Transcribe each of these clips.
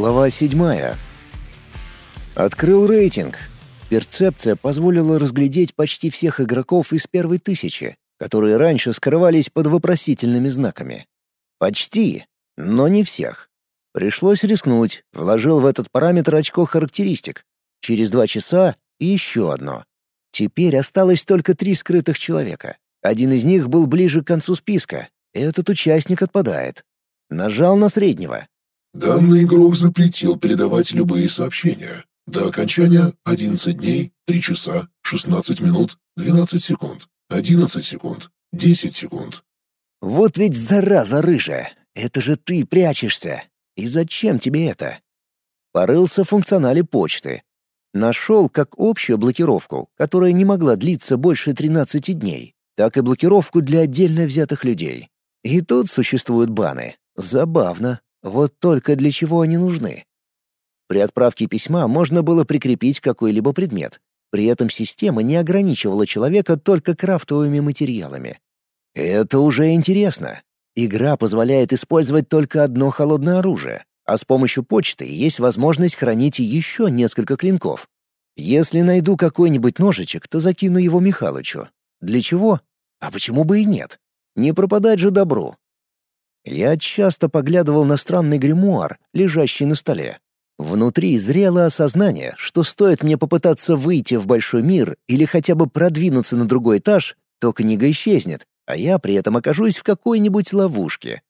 Глава седьмая. Открыл рейтинг. Перцепция позволила разглядеть почти всех игроков из первой тысячи, которые раньше скрывались под вопросительными знаками. Почти, но не всех. Пришлось рискнуть, вложил в этот параметр очко характеристик. Через два часа еще одно. Теперь осталось только три скрытых человека. Один из них был ближе к концу списка. Этот участник отпадает. Нажал на среднего. Данный игрок запретил передавать любые сообщения. До окончания 11 дней, 3 часа, 16 минут, 12 секунд, 11 секунд, 10 секунд. Вот ведь зараза рыжая. Это же ты прячешься. И зачем тебе это? Порылся в функционале почты. Нашел как общую блокировку, которая не могла длиться больше 13 дней, так и блокировку для отдельно взятых людей. И тут существуют баны. Забавно. Вот только для чего они нужны? При отправке письма можно было прикрепить какой-либо предмет. При этом система не ограничивала человека только крафтовыми материалами. Это уже интересно. Игра позволяет использовать только одно холодное оружие, а с помощью почты есть возможность хранить еще несколько клинков. Если найду какой-нибудь ножичек, то закину его Михалычу. Для чего? А почему бы и нет? Не пропадать же добру. Я часто поглядывал на странный гримуар, лежащий на столе. Внутри зрело осознание, что стоит мне попытаться выйти в большой мир или хотя бы продвинуться на другой этаж, то книга исчезнет, а я при этом окажусь в какой-нибудь ловушке.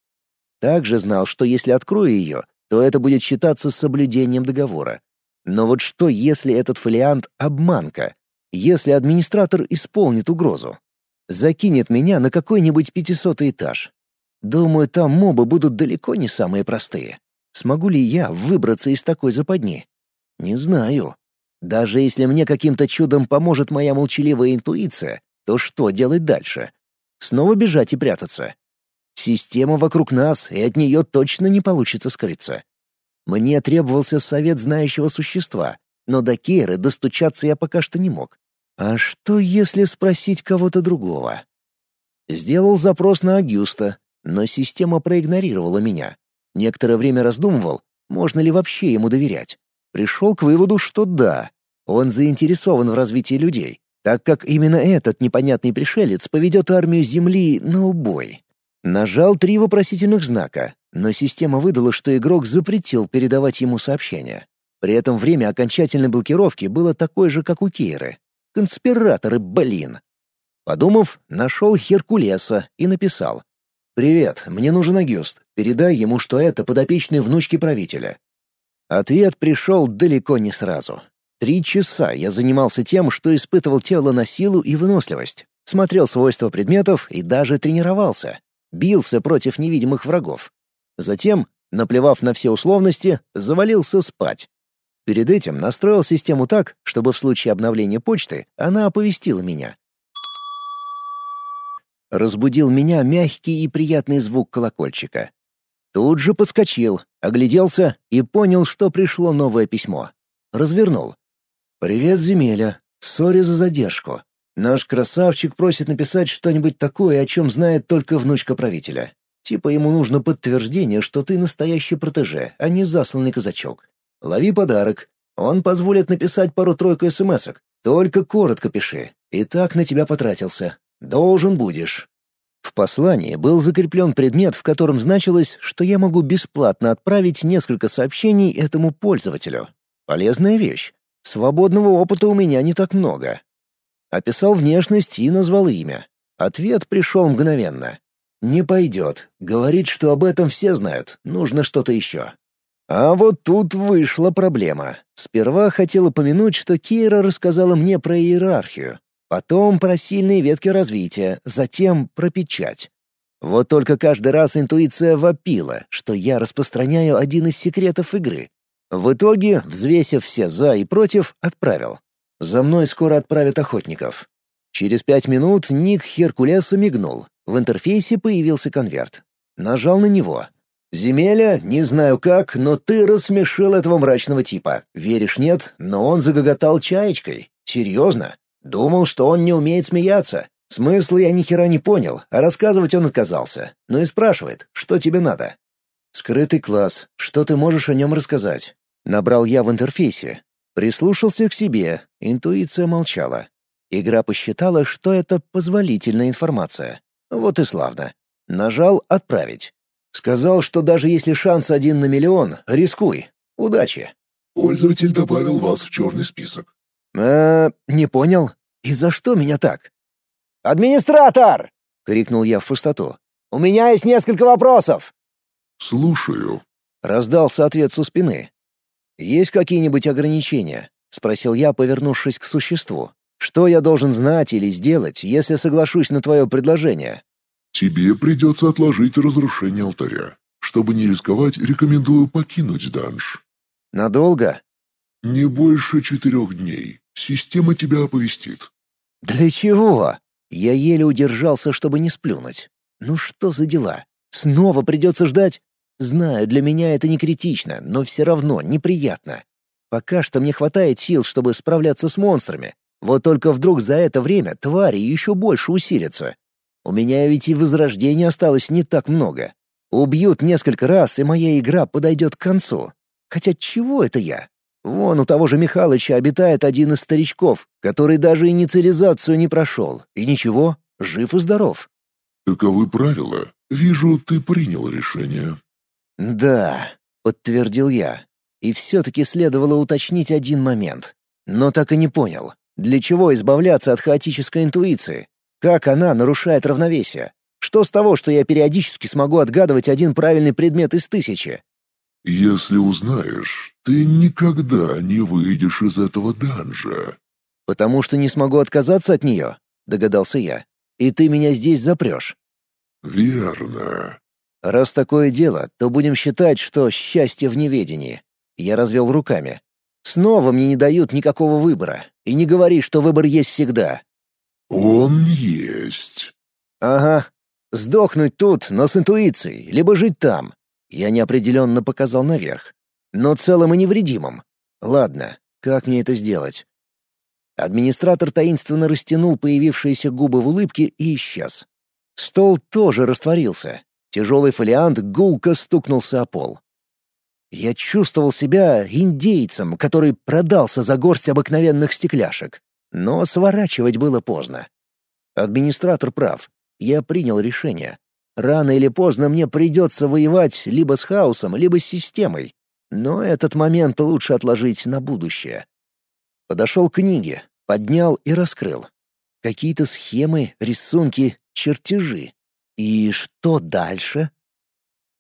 Также знал, что если открою ее, то это будет считаться соблюдением договора. Но вот что, если этот фолиант — обманка? Если администратор исполнит угрозу? Закинет меня на какой-нибудь пятисотый этаж? Думаю, там мобы будут далеко не самые простые. Смогу ли я выбраться из такой западни? Не знаю. Даже если мне каким-то чудом поможет моя молчаливая интуиция, то что делать дальше? Снова бежать и прятаться. Система вокруг нас, и от нее точно не получится скрыться. Мне требовался совет знающего существа, но до Кейры достучаться я пока что не мог. А что, если спросить кого-то другого? Сделал запрос на Агюста, но система проигнорировала меня. Некоторое время раздумывал, можно ли вообще ему доверять. Пришел к выводу, что да, он заинтересован в развитии людей, так как именно этот непонятный пришелец поведет армию Земли на убой. Нажал три вопросительных знака, но система выдала, что игрок запретил передавать ему сообщения. При этом время окончательной блокировки было такое же, как у Кейры. Конспираторы, блин. Подумав, нашел Херкулеса и написал. «Привет, мне нужен Агюст. Передай ему, что это подопечный внучки правителя». Ответ пришел далеко не сразу. Три часа я занимался тем, что испытывал тело на силу и выносливость, смотрел свойства предметов и даже тренировался. Бился против невидимых врагов. Затем, наплевав на все условности, завалился спать. Перед этим настроил систему так, чтобы в случае обновления почты она оповестила меня. Разбудил меня мягкий и приятный звук колокольчика. Тут же подскочил, огляделся и понял, что пришло новое письмо. Развернул. «Привет, Земеля. Сори за задержку. Наш красавчик просит написать что-нибудь такое, о чем знает только внучка правителя. Типа ему нужно подтверждение, что ты настоящий протеже, а не засланный казачок. Лови подарок. Он позволит написать пару-тройку смс-ок. Только коротко пиши. И так на тебя потратился. Должен будешь». В послании был закреплен предмет, в котором значилось, что я могу бесплатно отправить несколько сообщений этому пользователю. Полезная вещь. Свободного опыта у меня не так много. Описал внешность и назвал имя. Ответ пришел мгновенно. «Не пойдет. Говорит, что об этом все знают. Нужно что-то еще». А вот тут вышла проблема. Сперва хотел упомянуть, что Кейра рассказала мне про иерархию. Потом про сильные ветки развития, затем про печать. Вот только каждый раз интуиция вопила, что я распространяю один из секретов игры, в итоге, взвесив все «за» и «против», отправил. «За мной скоро отправят охотников». Через пять минут ник Херкулеса мигнул. В интерфейсе появился конверт. Нажал на него. «Земеля, не знаю как, но ты рассмешил этого мрачного типа. Веришь, нет, но он загоготал чаечкой. Серьезно? Думал, что он не умеет смеяться. Смысла я ни хера не понял, а рассказывать он отказался. Ну и спрашивает, что тебе надо. Скрытый класс. Что ты можешь о нем рассказать? Набрал я в интерфейсе. Прислушался к себе. Интуиция молчала. Игра посчитала, что это позволительная информация. Вот и славно. Нажал «Отправить». Сказал, что даже если шанс один на миллион, рискуй. Удачи. Пользователь добавил вас в черный список. Э не понял. И за что меня так? «Администратор!» — крикнул я в пустоту. «У меня есть несколько вопросов!» «Слушаю», — раздался ответ со спины. «Есть какие-нибудь ограничения?» — спросил я, повернувшись к существу. «Что я должен знать или сделать, если соглашусь на твое предложение?» «Тебе придется отложить разрушение алтаря. Чтобы не рисковать, рекомендую покинуть данж». «Надолго?» «Не больше четырех дней. Система тебя оповестит». «Для чего?» Я еле удержался, чтобы не сплюнуть. «Ну что за дела? Снова придется ждать?» Знаю, для меня это не критично, но все равно неприятно. Пока что мне хватает сил, чтобы справляться с монстрами. Вот только вдруг за это время твари еще больше усилятся. У меня ведь и возрождения осталось не так много. Убьют несколько раз, и моя игра подойдет к концу. Хотя чего это я? Вон у того же Михалыча обитает один из старичков, который даже инициализацию не прошел. И ничего, жив и здоров. Таковы правила. Вижу, ты принял решение. «Да», — подтвердил я. И все-таки следовало уточнить один момент. Но так и не понял, для чего избавляться от хаотической интуиции? Как она нарушает равновесие? Что с того, что я периодически смогу отгадывать один правильный предмет из тысячи? «Если узнаешь, ты никогда не выйдешь из этого данжа». «Потому что не смогу отказаться от нее», — догадался я. «И ты меня здесь запрешь». «Верно. Раз такое дело, то будем считать, что счастье в неведении. Я развел руками. Снова мне не дают никакого выбора. И не говори, что выбор есть всегда. Он есть. Ага. Сдохнуть тут, но с интуицией, либо жить там. Я неопределенно показал наверх. Но целым и невредимым. Ладно, как мне это сделать? Администратор таинственно растянул появившиеся губы в улыбке и исчез. Стол тоже растворился, Тяжелый фолиант гулко стукнулся о пол. Я чувствовал себя индейцем, который продался за горсть обыкновенных стекляшек. Но сворачивать было поздно. Администратор прав. Я принял решение. Рано или поздно мне придется воевать либо с хаосом, либо с системой. Но этот момент лучше отложить на будущее. Подошел к книге, поднял и раскрыл. Какие-то схемы, рисунки, чертежи. И что дальше?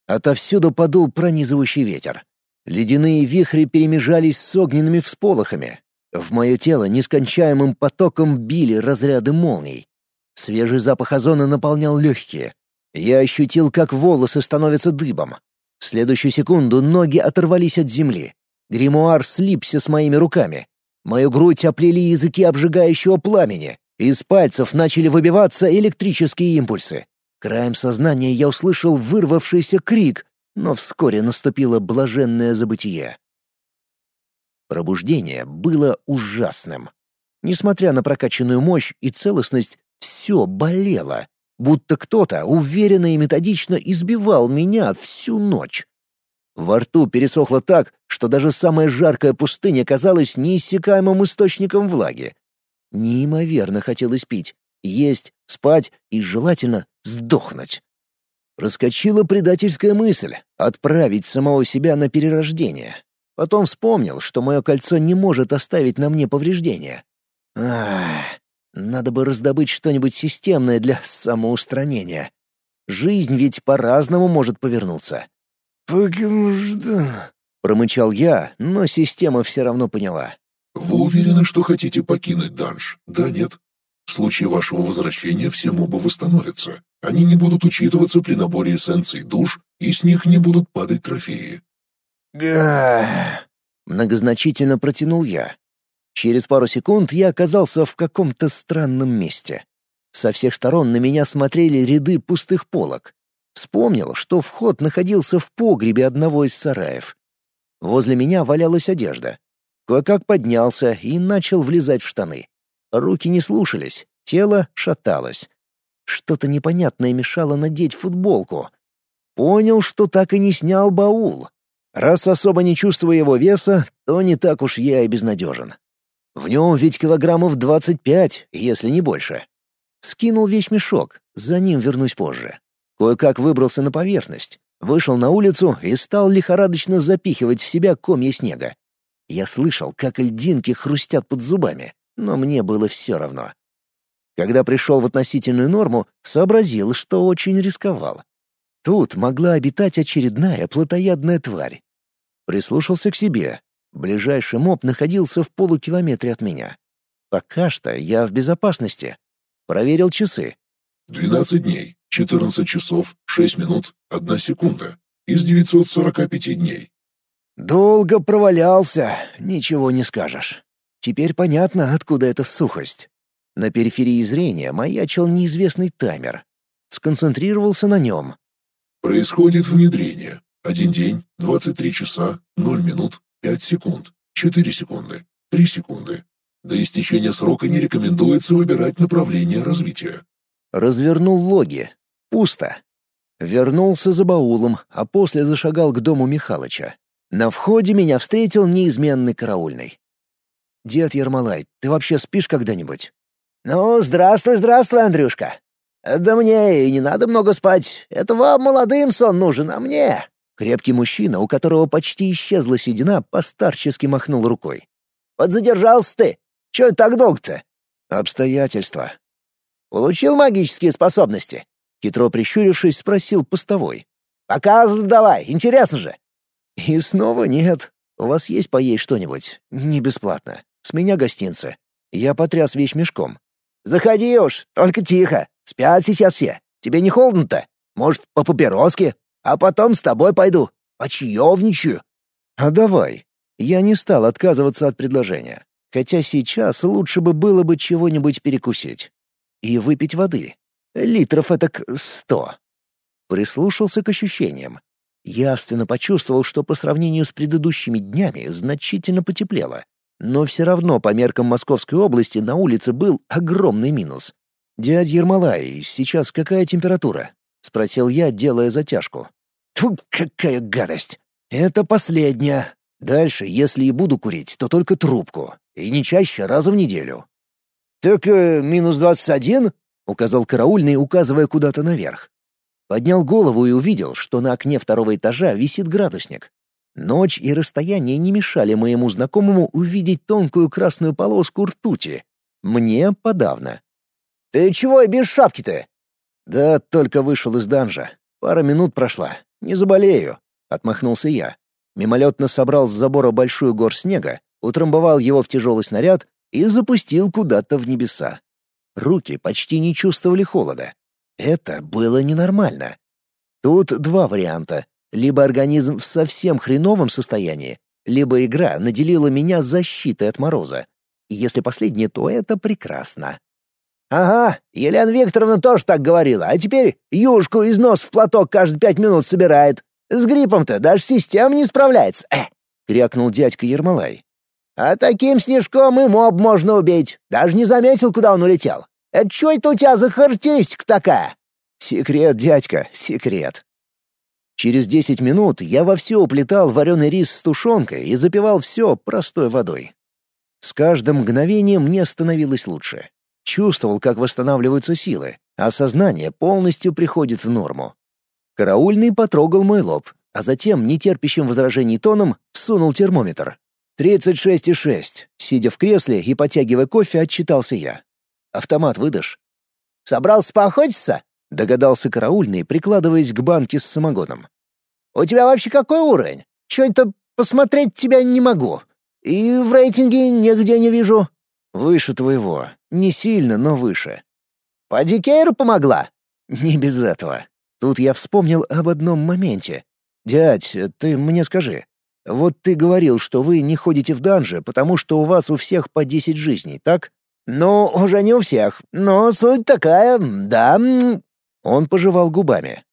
Отовсюду подул пронизывающий ветер. Ледяные вихри перемежались с огненными всполохами. В мое тело нескончаемым потоком били разряды молний. Свежий запах озона наполнял легкие. Я ощутил, как волосы становятся дыбом. В следующую секунду ноги оторвались от земли. Гримуар слипся с моими руками. Мою грудь оплели языки обжигающего пламени. Из пальцев начали выбиваться электрические импульсы. Краем сознания я услышал вырвавшийся крик, но вскоре наступило блаженное забытие. Пробуждение было ужасным. Несмотря на прокачанную мощь и целостность, все болело, будто кто-то уверенно и методично избивал меня всю ночь. Во рту пересохло так, что даже самая жаркая пустыня казалась неиссякаемым источником влаги. Неимоверно хотелось пить, есть, спать и, желательно, сдохнуть. Проскочила предательская мысль — отправить самого себя на перерождение. Потом вспомнил, что мое кольцо не может оставить на мне повреждения. Ах, надо бы раздобыть что-нибудь системное для самоустранения. Жизнь ведь по-разному может повернуться. «Потому что...» — промычал я, но система все равно поняла. «Вы уверены, что хотите покинуть данж? Да, нет?» В случае вашего возвращения все мобы восстановятся. Они не будут учитываться при наборе эссенций душ, и с них не будут падать трофеи. Га! Многозначительно протянул я. Через пару секунд я оказался в каком-то странном месте. Со всех сторон на меня смотрели ряды пустых полок. Вспомнил, что вход находился в погребе одного из сараев. Возле меня валялась одежда. Кое-как поднялся и начал влезать в штаны. Руки не слушались, тело шаталось. Что-то непонятное мешало надеть футболку. Понял, что так и не снял баул. Раз особо не чувствую его веса, то не так уж я и безнадежен. В нем ведь килограммов двадцать пять, если не больше. Скинул вещмешок, за ним вернусь позже. Кое-как выбрался на поверхность, вышел на улицу и стал лихорадочно запихивать в себя комья снега. Я слышал, как льдинки хрустят под зубами, но мне было все равно. Когда пришел в относительную норму, сообразил, что очень рисковал. Тут могла обитать очередная плотоядная тварь. Прислушался к себе. Ближайший моб находился в полукилометре от меня. Пока что я в безопасности. Проверил часы. «12 дней, 14 часов, 6 минут, 1 секунда. Из 945 дней». «Долго провалялся, ничего не скажешь. Теперь понятно, откуда эта сухость. На периферии зрения маячил неизвестный таймер. Сконцентрировался на нем. Происходит внедрение. Один день, 23 часа, 0 минут, 5 секунд, 4 секунды, 3 секунды. До истечения срока не рекомендуется выбирать направление развития. Развернул логи. Пусто. Вернулся за баулом, а после зашагал к дому Михалыча. На входе меня встретил неизменный караульный. «Дед Ермолай, ты вообще спишь когда-нибудь?» «Ну, здравствуй, здравствуй, Андрюшка. Да мне и не надо много спать. Это вам, молодым, сон нужен, а мне...» Крепкий мужчина, у которого почти исчезла седина, постарчески махнул рукой. «Подзадержался ты. Чего так долго-то?» «Обстоятельства». «Получил магические способности?» Хитро прищурившись, спросил постовой. «Показывай давай, интересно же». «И снова нет. У вас есть поесть что-нибудь? Не бесплатно. С меня гостинцы. Я потряс вещь мешком. «Заходи уж, только тихо. Спят сейчас все. Тебе не холодно-то? Может, по папироске? А потом с тобой пойду. Почаевничаю». «А давай». Я не стал отказываться от предложения. Хотя сейчас лучше бы было бы чего-нибудь перекусить. И выпить воды. Литров это к сто. Прислушался к ощущениям. Явственно почувствовал, что по сравнению с предыдущими днями значительно потеплело. Но все равно по меркам Московской области на улице был огромный минус. «Дядя Ермолай, сейчас какая температура?» — спросил я, делая затяжку. «Тьфу, какая гадость! Это последняя. Дальше, если и буду курить, то только трубку. И не чаще раза в неделю». «Так э, минус двадцать один?» — указал караульный, указывая куда-то наверх. Поднял голову и увидел, что на окне второго этажа висит градусник. Ночь и расстояние не мешали моему знакомому увидеть тонкую красную полоску ртути. Мне подавно. «Ты чего и без шапки-то?» «Да только вышел из данжа. Пара минут прошла. Не заболею», — отмахнулся я. Мимолетно собрал с забора большую гор снега, утрамбовал его в тяжелый снаряд и запустил куда-то в небеса. Руки почти не чувствовали холода. Это было ненормально. Тут два варианта. Либо организм в совсем хреновом состоянии, либо игра наделила меня защитой от мороза. Если последнее, то это прекрасно. «Ага, Елена Викторовна тоже так говорила, а теперь юшку из нос в платок каждые пять минут собирает. С гриппом-то даже система не справляется!» э! — крякнул дядька Ермолай. «А таким снежком и моб можно убить. Даже не заметил, куда он улетел. Это что это у тебя за характеристика такая?» «Секрет, дядька, секрет», Через десять минут я вовсю уплетал вареный рис с тушенкой и запивал все простой водой. С каждым мгновением мне становилось лучше. Чувствовал, как восстанавливаются силы, а сознание полностью приходит в норму. Караульный потрогал мой лоб, а затем, нетерпящим возражений тоном, всунул термометр. «Тридцать шесть и шесть». Сидя в кресле и потягивая кофе, отчитался я. «Автомат выдашь?» «Собрался поохотиться?» — догадался караульный, прикладываясь к банке с самогоном. «У тебя вообще какой уровень? Чё это посмотреть тебя не могу? И в рейтинге нигде не вижу». «Выше твоего. Не сильно, но выше». «По Дикейру помогла?» «Не без этого. Тут я вспомнил об одном моменте. Дядь, ты мне скажи. Вот ты говорил, что вы не ходите в данжи, потому что у вас у всех по десять жизней, так?» «Ну, уже не у всех. Но суть такая, да, он пожевал губами.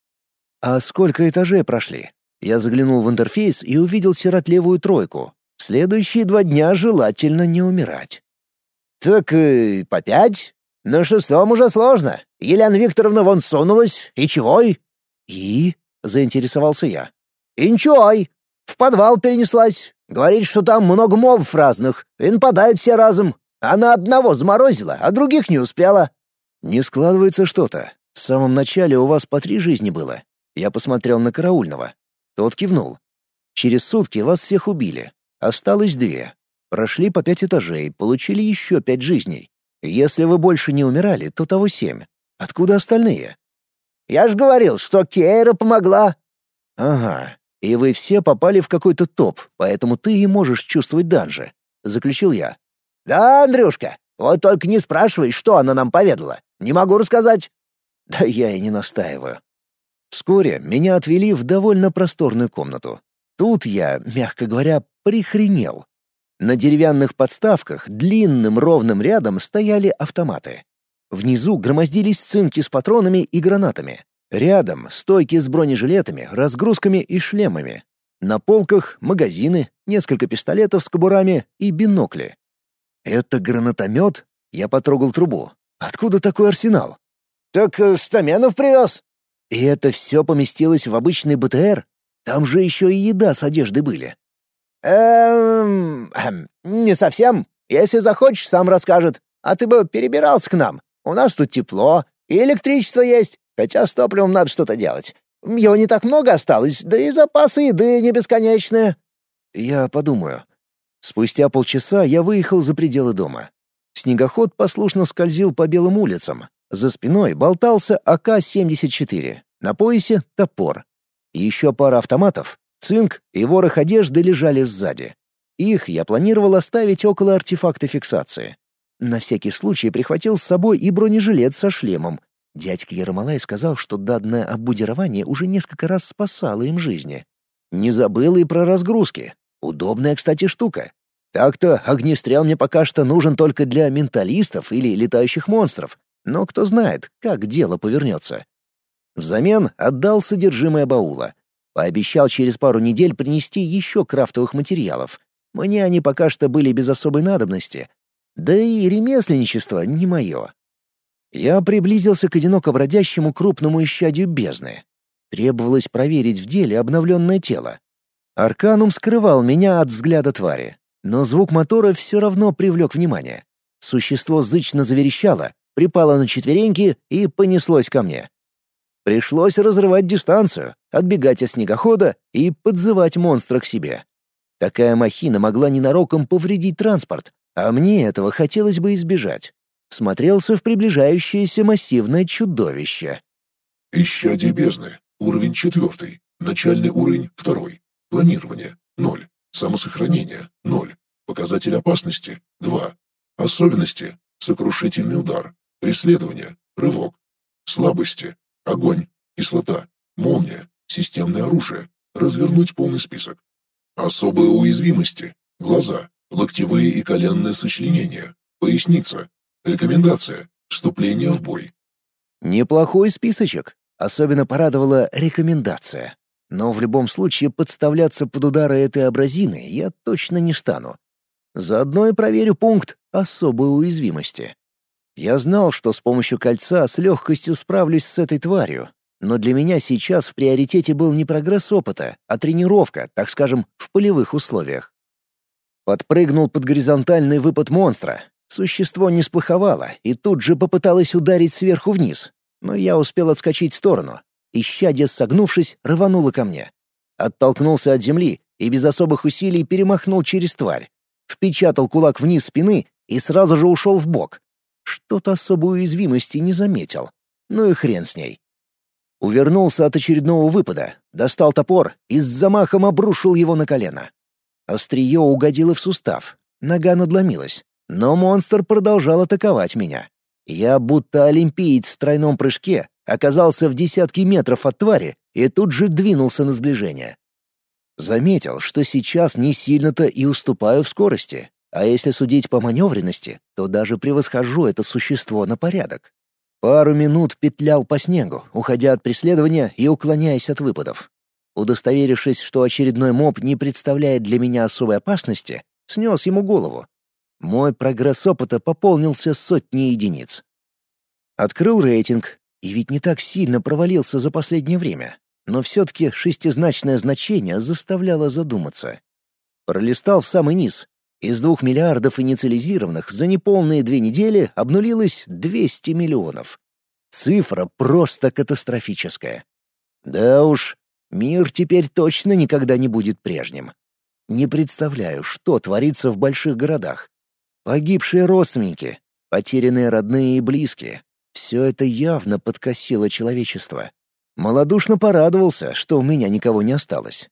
«А сколько этажей прошли?» Я заглянул в интерфейс и увидел сиротливую тройку. Следующие два дня желательно не умирать. «Так э, по пять? На шестом уже сложно. Елена Викторовна вон сунулась. И чего?» «И?» заинтересовался я. «Инчой! В подвал перенеслась. Говорит, что там много мобов разных, и нападают все разом. Она одного заморозила, а других не успела». «Не складывается что-то. В самом начале у вас по три жизни было». Я посмотрел на караульного. Тот кивнул. «Через сутки вас всех убили. Осталось две. Прошли по пять этажей, получили еще пять жизней. Если вы больше не умирали, то того семь. Откуда остальные?» «Я же говорил, что Кейра помогла». «Ага. И вы все попали в какой-то топ, поэтому ты и можешь чувствовать данжи», — заключил я. «Да, Андрюшка, вот только не спрашивай, что она нам поведала. Не могу рассказать». Да я и не настаиваю. Вскоре меня отвели в довольно просторную комнату. Тут я, мягко говоря, прихренел. На деревянных подставках длинным ровным рядом стояли автоматы. Внизу громоздились цинки с патронами и гранатами. Рядом стойки с бронежилетами, разгрузками и шлемами. На полках магазины, несколько пистолетов с кобурами и бинокли. «Это гранатомет?» Я потрогал трубу. «Откуда такой арсенал?» «Так э, Стаменов привез». «И это все поместилось в обычный БТР? Там же еще и еда с одеждой были». «Эм... не совсем. Если захочешь, сам расскажет. А ты бы перебирался к нам. У нас тут тепло, и электричество есть. Хотя с топливом надо что-то делать. Его не так много осталось, да и запасы еды не бесконечные». «Я подумаю». Спустя полчаса я выехал за пределы дома. Снегоход послушно скользил по белым улицам. За спиной болтался АК-74. На поясе — топор. Еще пара автоматов, цинк и ворох одежды лежали сзади. Их я планировал оставить около артефакта фиксации. На всякий случай прихватил с собой и бронежилет со шлемом, Дядька Ермолай сказал, что данное обмундирование уже несколько раз спасало им жизни. Не забыл и про разгрузки. Удобная, кстати, штука. Так-то огнестрел мне пока что нужен только для менталистов или летающих монстров, но кто знает, как дело повернется. Взамен отдал содержимое баула. Пообещал через пару недель принести еще крафтовых материалов. Мне они пока что были без особой надобности. Да и ремесленничество не мое. Я приблизился к одиноко бродящему крупному исчадию бездны. Требовалось проверить в деле обновленное тело. Арканум скрывал меня от взгляда твари, но звук мотора все равно привлек внимание. Существо зычно заверещало, припало на четвереньки и понеслось ко мне. Пришлось разрывать дистанцию, отбегать от снегохода и подзывать монстра к себе. Такая махина могла ненароком повредить транспорт, а мне этого хотелось бы избежать смотрелся в приближающееся массивное чудовище. Исчадие бездны. Уровень четвертый. Начальный уровень второй. Планирование — ноль. Самосохранение — ноль. Показатель опасности — два. Особенности — сокрушительный удар. Преследование — рывок. Слабости — огонь, кислота, молния, системное оружие. Развернуть полный список. Особые уязвимости — глаза, локтевые и коленные сочленения, поясница, Рекомендация. Вступление в бой. Неплохой списочек. Особенно порадовала рекомендация. Но в любом случае подставляться под удары этой абразины я точно не стану. Заодно и проверю пункт особой уязвимости. Я знал, что с помощью кольца с легкостью справлюсь с этой тварью, но для меня сейчас в приоритете был не прогресс опыта, а тренировка, так скажем, в полевых условиях. Подпрыгнул под горизонтальный выпад монстра, Существо не сплоховало и тут же попыталось ударить сверху вниз, но я успел отскочить в сторону. Ищадье, согнувшись, рвануло ко мне. Оттолкнулся от земли и без особых усилий перемахнул через тварь. Впечатал кулак вниз спины и сразу же ушел в бок. Что-то особой уязвимости не заметил. Ну и хрен с ней. Увернулся от очередного выпада, достал топор и с замахом обрушил его на колено. Острие угодило в сустав, нога надломилась. Но монстр продолжал атаковать меня. Я, будто олимпиец в тройном прыжке, оказался в десятке метров от твари и тут же двинулся на сближение. Заметил, что сейчас не сильно-то и уступаю в скорости, а если судить по маневренности, то даже превосхожу это существо на порядок. Пару минут петлял по снегу, уходя от преследования и уклоняясь от выпадов. Удостоверившись, что очередной моб не представляет для меня особой опасности, снес ему голову, мой прогресс опыта пополнился сотни единиц. Открыл рейтинг, и ведь не так сильно провалился за последнее время. но все-таки шестизначное значение заставляло задуматься. Пролистал в самый низ. Из двух миллиардов инициализированных за неполные две недели обнулилось 200 миллионов. Цифра просто катастрофическая. Да уж, мир теперь точно никогда не будет прежним. Не представляю, что творится в больших городах. Погибшие родственники, потерянные родные и близкие. Все это явно подкосило человечество. Молодушно порадовался, что у меня никого не осталось.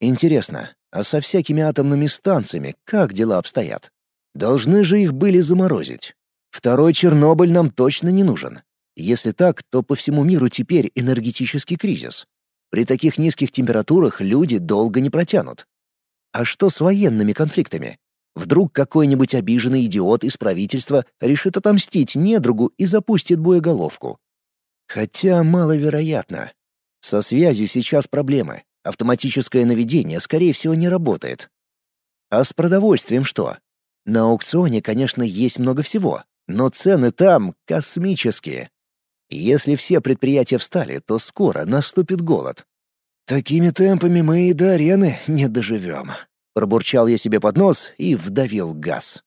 Интересно, а со всякими атомными станциями как дела обстоят? Должны же их были заморозить. Второй Чернобыль нам точно не нужен. Если так, то по всему миру теперь энергетический кризис. При таких низких температурах люди долго не протянут. А что с военными конфликтами? Вдруг какой-нибудь обиженный идиот из правительства решит отомстить недругу и запустит боеголовку. Хотя маловероятно. Со связью сейчас проблемы. Автоматическое наведение, скорее всего, не работает. А с продовольствием что? На аукционе, конечно, есть много всего, но цены там космические. Если все предприятия встали, то скоро наступит голод. «Такими темпами мы и до арены не доживем», — пробурчал я себе под нос и вдавил газ.